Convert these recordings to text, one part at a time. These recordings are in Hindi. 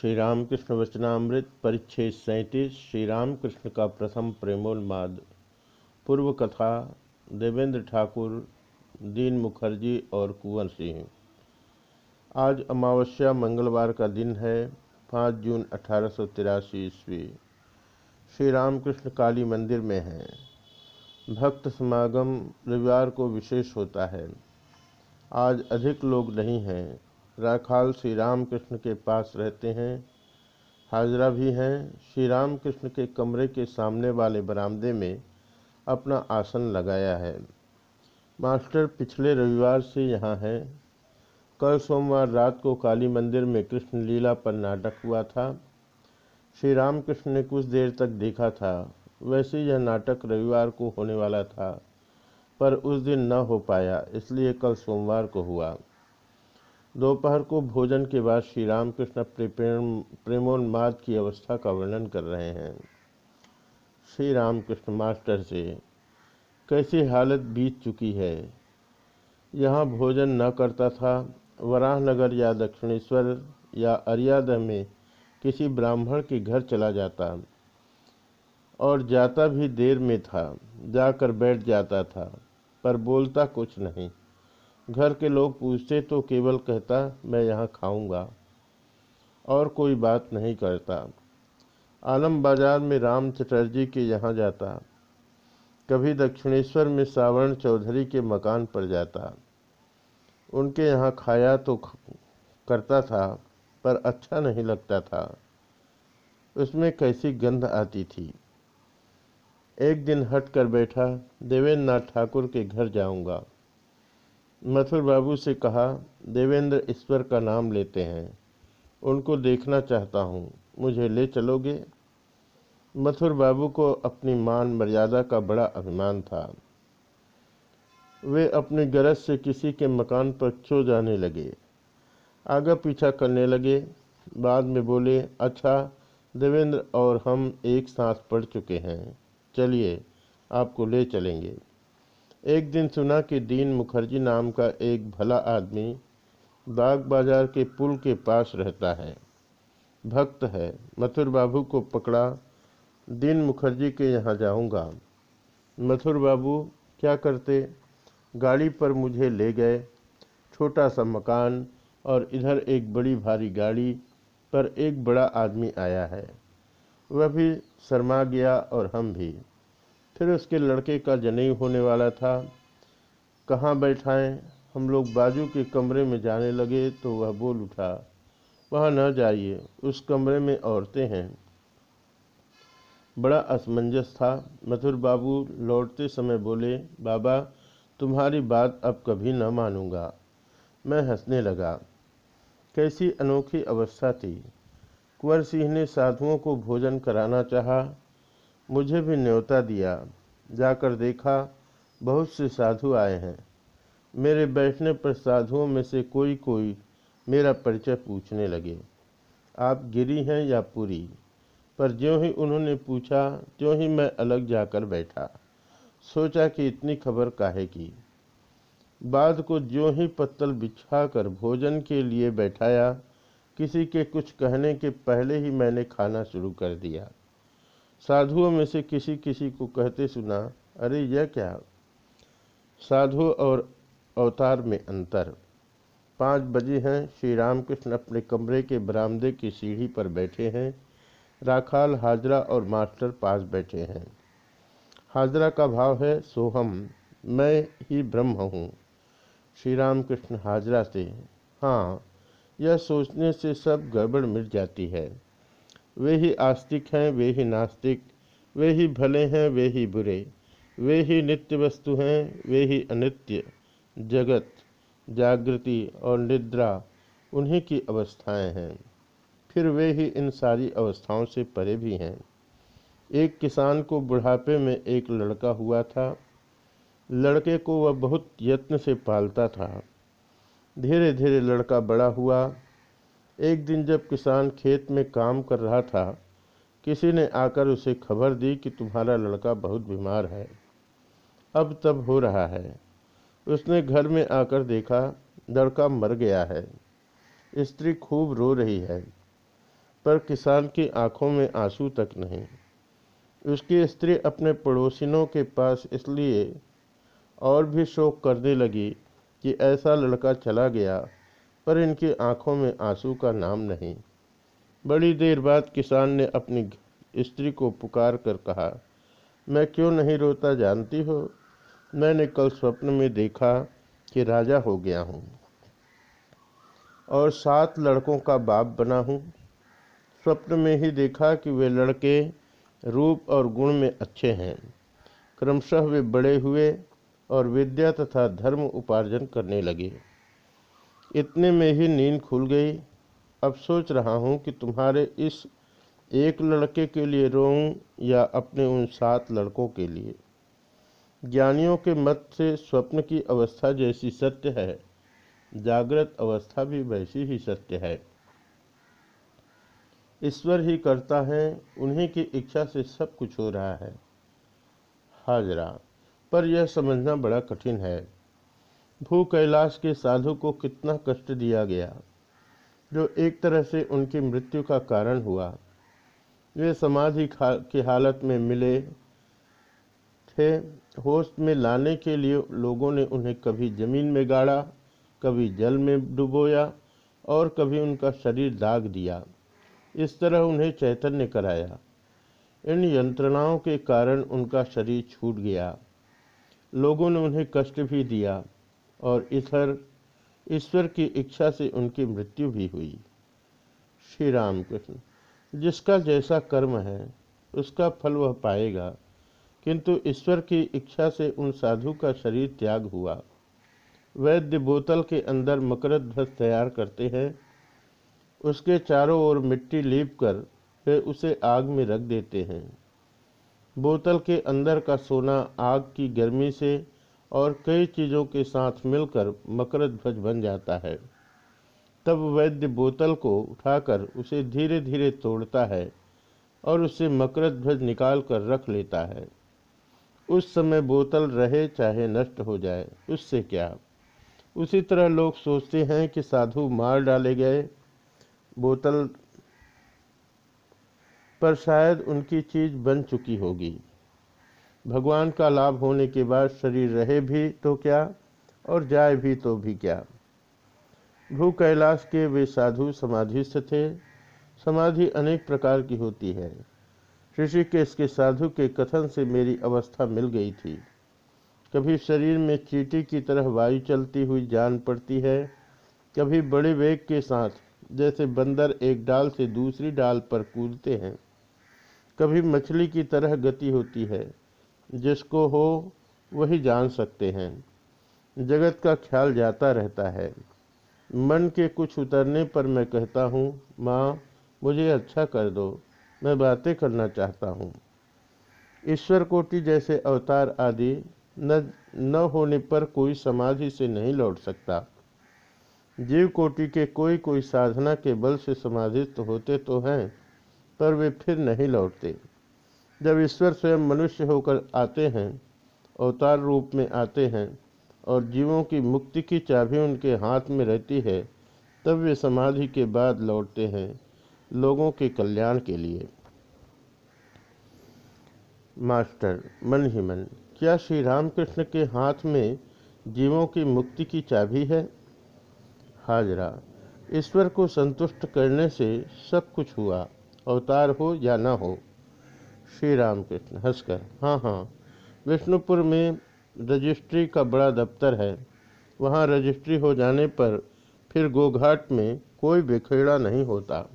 श्री रामकृष्ण वचनामृत परिच्छेद सैंतीस श्री रामकृष्ण का प्रथम प्रेमोन्माद। पूर्व कथा, देवेंद्र ठाकुर, दीन मुखर्जी और कुंवर सिंह। आज अमावस्या मंगलवार का दिन है, पाँच जून अठारह ईस्वी। श्री रामकृष्ण काली मंदिर में हैं। भक्त समागम रविवार को विशेष होता है। आज अधिक लोग नहीं हैं। राखाल श्री राम कृष्ण के पास रहते हैं, हाजरा भी हैं। श्री राम कृष्ण के कमरे के सामने वाले बरामदे में अपना आसन लगाया है। मास्टर पिछले रविवार से यहाँ है। कल सोमवार रात को काली मंदिर में कृष्ण लीला पर नाटक हुआ था। श्री राम कृष्ण ने कुछ देर तक देखा था। वैसे यह नाटक रविवार को होने वाला था, पर उस दिन न हो पाया, इसलिए कल सोमवार को हुआ। दोपहर को भोजन के बाद श्री रामकृष्ण प्रेम, प्रेमोन्माद की अवस्था का वर्णन कर रहे हैं। श्री रामकृष्ण मास्टर से, कैसी हालत बीत चुकी है? यहाँ भोजन न करता था, वराहनगर या दक्षिणेश्वर या अरियाद में किसी ब्राह्मण के घर चला जाता और जाता भी देर में था, जाकर बैठ जाता था, पर बोलता कुछ नहीं। घर के लोग पूछते तो केवल कहता, मैं यहाँ खाऊँगा। और कोई बात नहीं करता। आलम बाज़ार में राम चटर्जी के यहाँ जाता। कभी दक्षिणेश्वर में सावर्ण चौधरी के मकान पर जाता। उनके यहाँ खाया तो करता था, पर अच्छा नहीं लगता था। उसमें कैसी गंध आती थी। एक दिन हट कर बैठा देवेंद्र नाथ ठाकुर के घर जाऊँगा। मथुर बाबू से कहा, देवेंद्र ईश्वर का नाम लेते हैं। उनको देखना चाहता हूँ। मुझे ले चलोगे? मथुर बाबू को अपनी मान मर्यादा का बड़ा अभिमान था। वे अपनी गरज से किसी के मकान पर चो जाने लगे। आगे पीछा करने लगे। बाद में बोले अच्छा देवेंद्र और हम एक साथ पढ़ चुके हैं। चलिए, आपको ले चलेंगे। एक दिन सुना कि दीन मुखर्जी नाम का एक भला आदमी बाग बाज़ार के पुल के पास रहता है। भक्त है। मथुर बाबू को पकड़ा। दीन मुखर्जी के यहाँ जाऊँगा। मथुर बाबू, क्या करते? गाड़ी पर मुझे ले गए। छोटा सा मकान और इधर एक बड़ी भारी गाड़ी पर एक बड़ा आदमी आया है। वह भी शर्मा गया और हम भी। फिर उसके लड़के का जनेऊ होने वाला था। कहाँ बैठाएँ? हम लोग बाजू के कमरे में जाने लगे तो वह बोल उठा, वहाँ न जाइए, उस कमरे में औरतें हैं। बड़ा असमंजस था। मथुर बाबू लौटते समय बोले, बाबा, तुम्हारी बात अब कभी न मानूँगा। मैं हंसने लगा। कैसी अनोखी अवस्था थी। कुंवर सिंह ने साधुओं को भोजन कराना चाहा मुझे भी न्योता दिया। जाकर देखा, बहुत से साधु आए हैं। मेरे बैठने पर साधुओं में से कोई कोई मेरा परिचय पूछने लगे। आप गिरी हैं या पूरी? पर ज्यों ही उन्होंने पूछा, त्यों ही मैं अलग जाकर बैठा। सोचा कि इतनी खबर काहे की? बाद को ज्यों ही पत्तल बिछा कर भोजन के लिए बैठाया, किसी के कुछ कहने के पहले ही मैंने खाना शुरू कर दिया। साधुओं में से किसी किसी को कहते सुना, अरे, यह क्या? साधु और अवतार में अंतर। पाँच बजे हैं श्री रामकृष्ण अपने कमरे के बरामदे की सीढ़ी पर बैठे हैं। राखाल, हाजरा और मास्टर पास बैठे हैं। हाजरा का भाव है, सोहम, मैं ही ब्रह्म हूँ। श्री रामकृष्ण हाजरा से हाँ यह सोचने से सब गड़बड़ मिट जाती है। वे ही आस्तिक हैं, वे ही नास्तिक, वे ही भले हैं, वे ही बुरे, वे ही नित्य वस्तु हैं, वे ही अनित्य, जगत, जागृति और निद्रा, उन्हीं की अवस्थाएँ हैं। फिर वे ही इन सारी अवस्थाओं से परे भी हैं। एक किसान को बुढ़ापे में एक लड़का हुआ था। लड़के को वह बहुत यत्न से पालता था। धीरे धीरे लड़का बड़ा हुआ। एक दिन जब किसान खेत में काम कर रहा था, किसी ने आकर उसे खबर दी कि तुम्हारा लड़का बहुत बीमार है। अब तब हो रहा है। उसने घर में आकर देखा, लड़का मर गया है। स्त्री खूब रो रही है, पर किसान की आँखों में आँसू तक नहीं। उसकी स्त्री अपने पड़ोसिनों के पास इसलिए और भी शोक करने लगी कि ऐसा लड़का चला गया पर इनकी आँखों में आँसू का नाम नहीं। बड़ी देर बाद किसान ने अपनी स्त्री को पुकार कर कहा, मैं क्यों नहीं रोता जानती हो? मैंने कल स्वप्न में देखा कि राजा हो गया हूँ और सात लड़कों का बाप बना हूँ। स्वप्न में ही देखा कि वे लड़के रूप और गुण में अच्छे हैं। क्रमशः वे बड़े हुए और विद्या तथा धर्म उपार्जन करने लगे। इतने में ही नींद खुल गई। अब सोच रहा हूँ कि तुम्हारे इस एक लड़के के लिए रोऊं या अपने उन सात लड़कों के लिए। ज्ञानियों के मत से स्वप्न की अवस्था जैसी सत्य है। जागृत अवस्था भी वैसी ही सत्य है। ईश्वर ही करता है, उन्हीं की इच्छा से सब कुछ हो रहा है। हाजरा, पर यह समझना बड़ा कठिन है। भू कैलाश के साधु को कितना कष्ट दिया गया। जो एक तरह से उनकी मृत्यु का कारण हुआ। वे समाधि की हालत में मिले थे। होश में लाने के लिए लोगों ने उन्हें कभी ज़मीन में गाड़ा, कभी जल में डुबोया और कभी उनका शरीर दाग दिया। इस तरह उन्हें चैतन्य कराया। इन यंत्रणाओं के कारण उनका शरीर छूट गया। लोगों ने उन्हें कष्ट भी दिया। और इधर ईश्वर की इच्छा से उनकी मृत्यु भी हुई। श्री राम कृष्ण जिसका जैसा कर्म है, उसका फल वह पाएगा, किंतु ईश्वर की इच्छा से उन साधु का शरीर त्याग हुआ। वैद्य बोतल के अंदर मकर ध्वज तैयार करते हैं। उसके चारों ओर मिट्टी लीप कर वे उसे आग में रख देते हैं। बोतल के अंदर का सोना आग की गर्मी से और कई चीज़ों के साथ मिलकर मकर ध्वज बन जाता है। तब वैद्य बोतल को उठाकर उसे धीरे धीरे तोड़ता है और उसे मकर ध्वज निकाल कर रख लेता है। उस समय बोतल रहे चाहे नष्ट हो जाए, उससे क्या? उसी तरह लोग सोचते हैं कि साधु मार डाले गए बोतल पर शायद उनकी चीज़ बन चुकी होगी। भगवान का लाभ होने के बाद शरीर रहे भी तो क्या, और जाए भी तो भी क्या। भू कैलाश के वे साधु समाधिस्थ थे। समाधि अनेक प्रकार की होती है। ऋषिकेश के साधु के कथन से मेरी अवस्था मिल गई थी। कभी शरीर में चीटी की तरह वायु चलती हुई जान पड़ती है। कभी बड़े वेग के साथ, जैसे बंदर एक डाल से दूसरी डाल पर कूदते हैं। कभी मछली की तरह गति होती है। जिसको हो, वही जान सकते हैं। जगत का ख्याल जाता रहता है। मन के कुछ उतरने पर मैं कहता हूँ, माँ, मुझे अच्छा कर दो। मैं बातें करना चाहता हूँ। ईश्वर कोटि जैसे अवतार आदि न न होने पर कोई समाधि से नहीं लौट सकता। जीव कोटि के कोई कोई साधना के बल से समाधिस्थ होते तो हैं, पर वे फिर नहीं लौटते। जब ईश्वर स्वयं मनुष्य होकर आते हैं, अवतार रूप में आते हैं, और जीवों की मुक्ति की चाबी उनके हाथ में रहती है, तब वे समाधि के बाद लौटते हैं लोगों के कल्याण के लिए। मास्टर, मन ही मन, क्या श्री रामकृष्ण के हाथ में जीवों की मुक्ति की चाबी है? हाजरा, ईश्वर को संतुष्ट करने से सब कुछ हुआ, अवतार हो या न हो। श्री राम कृष्ण हंसकर। हाँ हाँ। विष्णुपुर में रजिस्ट्री का बड़ा दफ्तर है। वहाँ रजिस्ट्री हो जाने पर फिर गोघाट में कोई बिखेड़ा नहीं होता।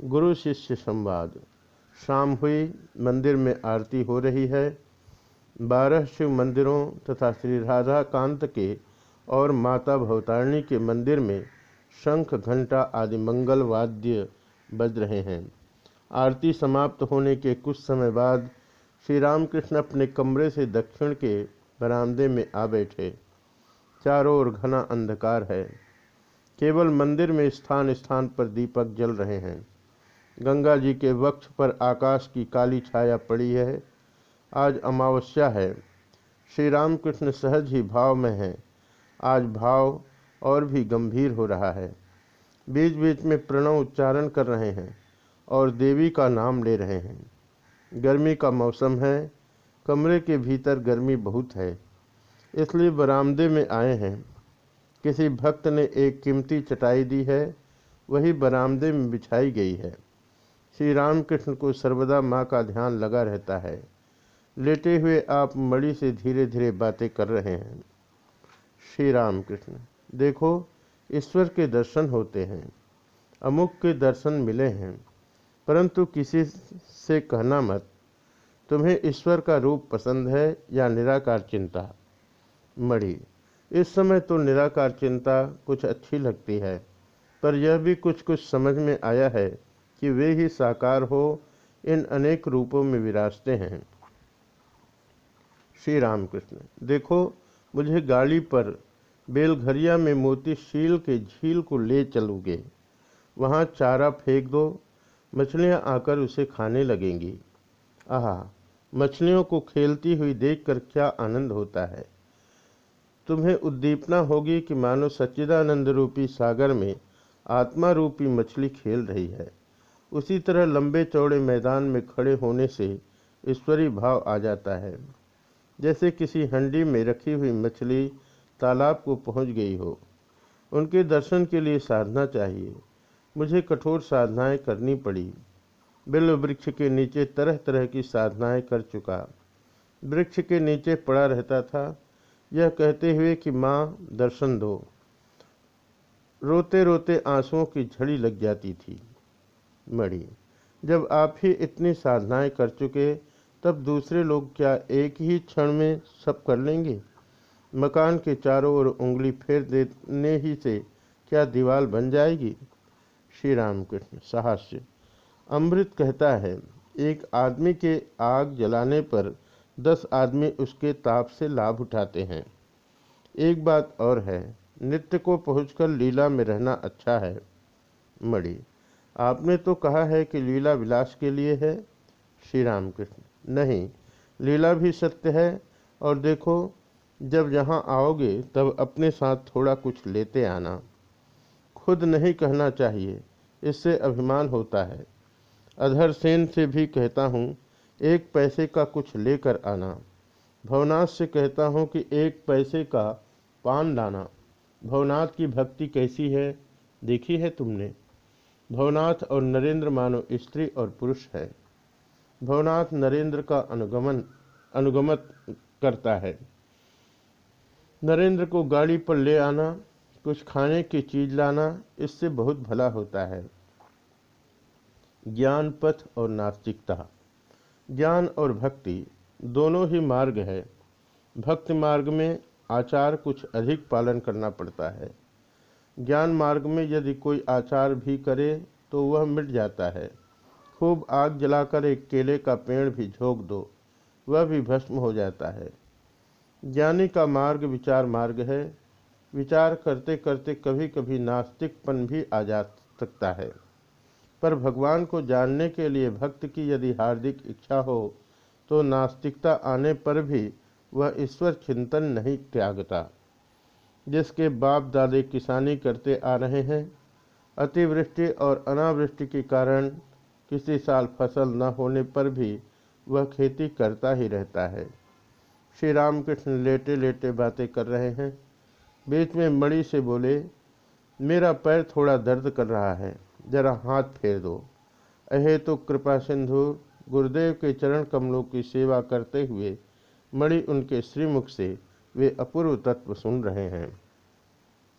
गुरु शिष्य संवाद। शाम हुई, मंदिर में आरती हो रही है। बारह शिव मंदिरों तथा श्री राधा कांत के और माता भवतारिणी के मंदिर में शंख, घंटा आदि मंगल वाद्य बज रहे हैं। आरती समाप्त होने के कुछ समय बाद श्री रामकृष्ण अपने कमरे से दक्षिण के बरामदे में आ बैठे। चारों ओर घना अंधकार है। केवल मंदिर में स्थान स्थान पर दीपक जल रहे हैं। गंगा जी के वक्ष पर आकाश की काली छाया पड़ी है। आज अमावस्या है। श्री रामकृष्ण सहज ही भाव में हैं। आज भाव और भी गंभीर हो रहा है। बीच बीच में प्रणव उच्चारण कर रहे हैं। और देवी का नाम ले रहे हैं। गर्मी का मौसम है। कमरे के भीतर गर्मी बहुत है। इसलिए बरामदे में आए हैं। किसी भक्त ने एक कीमती चटाई दी है। वही बरामदे में बिछाई गई है। श्री रामकृष्ण को सर्वदा माँ का ध्यान लगा रहता है। लेटे हुए आप मड़ी से धीरे धीरे बातें कर रहे हैं। श्री राम कृष्ण देखो, ईश्वर के दर्शन होते हैं। अमुक के दर्शन मिले हैं। परंतु किसी से कहना मत। तुम्हें ईश्वर का रूप पसंद है या निराकार चिंता? मणि, इस समय तो निराकार चिंता कुछ अच्छी लगती है, पर यह भी कुछ कुछ समझ में आया है कि वे ही साकार हो, इन अनेक रूपों में विराजते हैं। श्री रामकृष्ण देखो, मुझे गाड़ी पर बेलघरिया में मोती शील के झील को ले चलोगे। वहाँ चारा फेंक दो मछलियाँ आकर उसे खाने लगेंगी। आह, मछलियों को खेलती हुई देखकर क्या आनंद होता है? तुम्हें उद्दीपना होगी कि मानो सच्चिदानंद रूपी सागर में आत्मा रूपी मछली खेल रही है। उसी तरह लंबे चौड़े मैदान में खड़े होने से ईश्वरी भाव आ जाता है। जैसे किसी हंडी में रखी हुई मछली तालाब को पहुँच गई हो, उनके दर्शन के लिए साधना चाहिए। मुझे कठोर साधनाएँ करनी पड़ी। बिल्व वृक्ष के नीचे तरह तरह की साधनाएँ कर चुका। वृक्ष के नीचे पड़ा रहता था। यह कहते हुए कि, माँ, दर्शन दो। रोते रोते आंसुओं की झड़ी लग जाती थी। मड़ी जब आप ही इतनी साधनाएँ कर चुके, तब दूसरे लोग क्या एक ही क्षण में सब कर लेंगे? मकान के चारों ओर उंगली फेर देने ही से क्या दीवार बन जाएगी? श्री रामकृष्ण साहस्य। अमृत कहता है, एक आदमी के आग जलाने पर दस आदमी उसके ताप से लाभ उठाते हैं। एक बात और है, नित्य को पहुंचकर लीला में रहना अच्छा है। मणि, आपने तो कहा है कि लीला विलास के लिए है? श्री राम कृष्ण नहीं, लीला भी सत्य है, और देखो, जब यहाँ आओगे तब अपने साथ थोड़ा कुछ लेते आना। खुद नहीं कहना चाहिए इससे अभिमान होता है। अधर सेन से भी कहता हूँ, एक पैसे का कुछ लेकर आना। भवनाथ से कहता हूँ कि एक पैसे का पान लाना। भवनाथ की भक्ति कैसी है, देखी है तुमने? भवनाथ और नरेंद्र मानो स्त्री और पुरुष है। भवनाथ नरेंद्र का अनुगमन, अनुगमत करता है। नरेंद्र को गाड़ी पर ले आना कुछ खाने की चीज़ लाना इससे बहुत भला होता है। ज्ञान पथ और नास्तिकता। ज्ञान और भक्ति दोनों ही मार्ग है। भक्ति मार्ग में आचार कुछ अधिक पालन करना पड़ता है। ज्ञान मार्ग में यदि कोई आचार भी करे तो वह मिट जाता है। खूब आग जलाकर एक केले का पेड़ भी झोंक दो, वह भी भस्म हो जाता है। ज्ञानी का मार्ग विचार मार्ग है। विचार करते करते कभी कभी नास्तिकपन भी आ जा सकता है। पर भगवान को जानने के लिए भक्त की यदि हार्दिक इच्छा हो तो नास्तिकता आने पर भी वह ईश्वर चिंतन नहीं त्यागता। जिसके बाप दादे किसानी करते आ रहे हैं, अतिवृष्टि और अनावृष्टि के कारण किसी साल फ़सल न होने पर भी वह खेती करता ही रहता है। श्री रामकृष्ण लेटे लेटे बातें कर रहे हैं। बीच में मणि से बोले, मेरा पैर थोड़ा दर्द कर रहा है, जरा हाथ फेर दो। अहे तो कृपा सिंधु, गुरुदेव के चरण कमलों की सेवा करते हुए मणि उनके श्रीमुख से वे अपूर्व तत्व सुन रहे हैं।